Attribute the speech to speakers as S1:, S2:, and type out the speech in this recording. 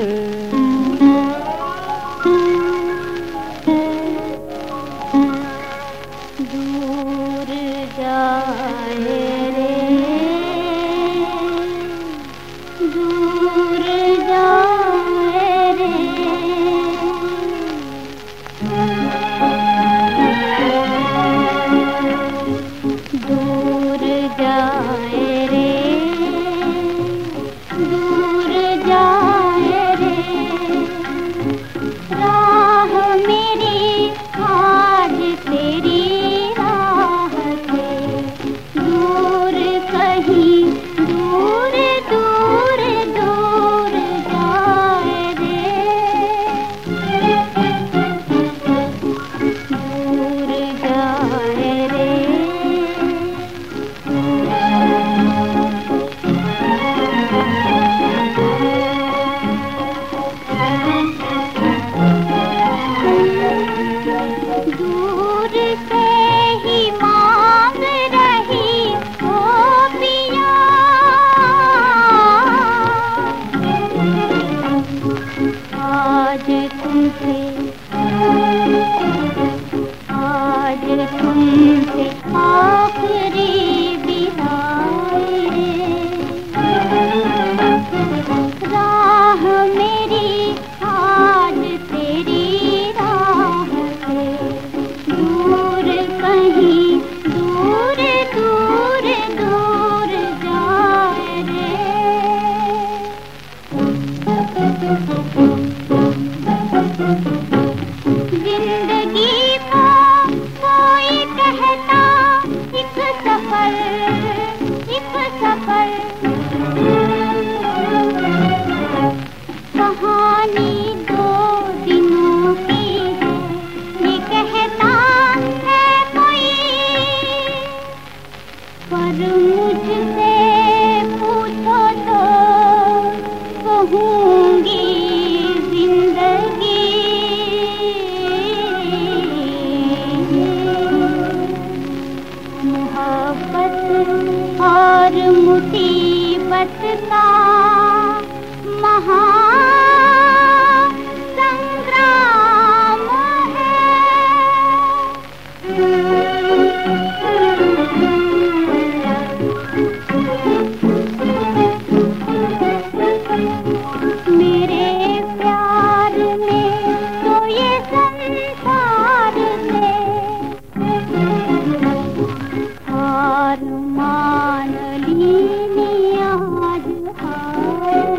S1: Mm. Thank you. और मुसीबत का अरमान लीने आज आए।